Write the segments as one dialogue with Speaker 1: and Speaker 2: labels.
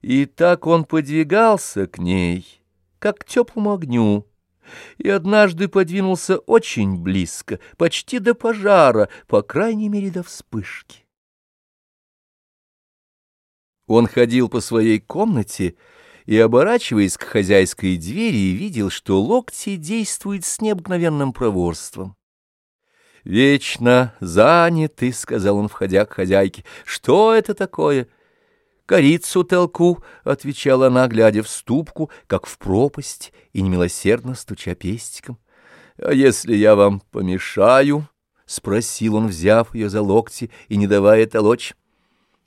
Speaker 1: И так он подвигался к ней, как к теплому огню, и однажды подвинулся очень близко, почти до пожара, по крайней мере, до вспышки. Он ходил по своей комнате и, оборачиваясь к хозяйской двери, видел, что локти действуют с необыкновенным проворством. «Вечно заняты», — сказал он, входя к хозяйке. «Что это такое?» «Корицу толку», — отвечала она, глядя в ступку, как в пропасть, и немилосердно стуча пестиком. «А если я вам помешаю?» — спросил он, взяв ее за локти и не давая толочь.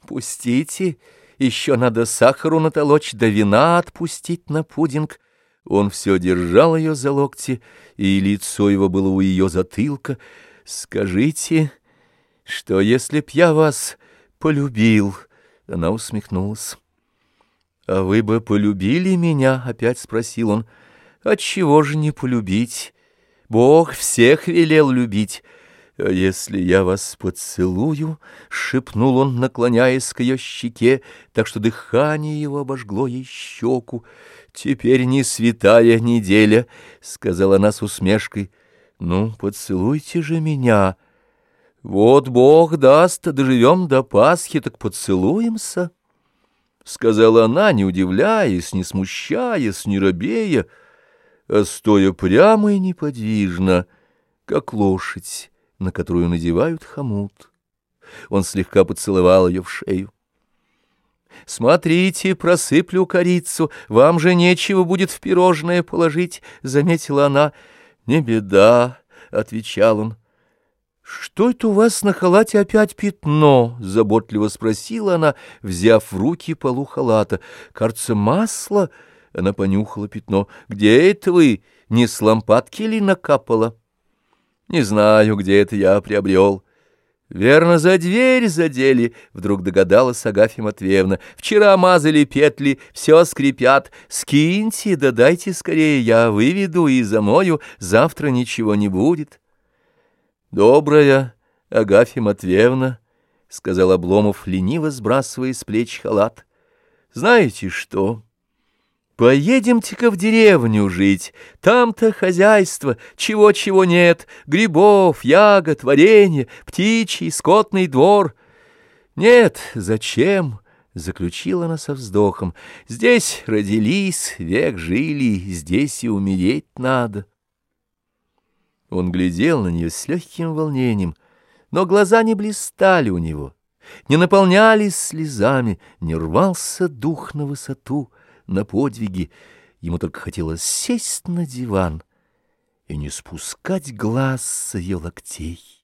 Speaker 1: «Пустите, еще надо сахару натолочь, да вина отпустить на пудинг». Он все держал ее за локти, и лицо его было у ее затылка. «Скажите, что если б я вас полюбил?» Она усмехнулась. «А вы бы полюбили меня?» — опять спросил он. «Отчего же не полюбить? Бог всех велел любить». «А если я вас поцелую?» — шепнул он, наклоняясь к ее щеке, так что дыхание его обожгло ей щеку. «Теперь не святая неделя», — сказала она с усмешкой. «Ну, поцелуйте же меня». Вот Бог даст, доживем до Пасхи, так поцелуемся. Сказала она, не удивляясь, не смущаясь, не робея, а стоя прямо и неподвижно, как лошадь, на которую надевают хомут. Он слегка поцеловал ее в шею. «Смотрите, просыплю корицу, вам же нечего будет в пирожное положить», — заметила она. «Не беда», — отвечал он. «Что это у вас на халате опять пятно?» — заботливо спросила она, взяв в руки полу халата. «Кажется, масло?» — она понюхала пятно. «Где это вы? Не с лампадки ли накапало?» «Не знаю, где это я приобрел». «Верно, за дверь задели», — вдруг догадалась Агафья Матвеевна. «Вчера мазали петли, все скрипят. Скиньте, да дайте скорее, я выведу и замою, завтра ничего не будет». «Добрая Агафья Матвеевна», — сказал Обломов, лениво сбрасывая с плеч халат, — «знаете что? Поедемте-ка в деревню жить, там-то хозяйство, чего-чего нет, грибов, ягод, варенье, птичий, скотный двор». «Нет, зачем?» — заключила она со вздохом. «Здесь родились, век жили, здесь и умереть надо». Он глядел на нее с легким волнением, но глаза не блистали у него, не наполнялись слезами, не рвался дух на высоту, на подвиги. Ему только хотелось сесть на диван и не спускать глаз с ее локтей.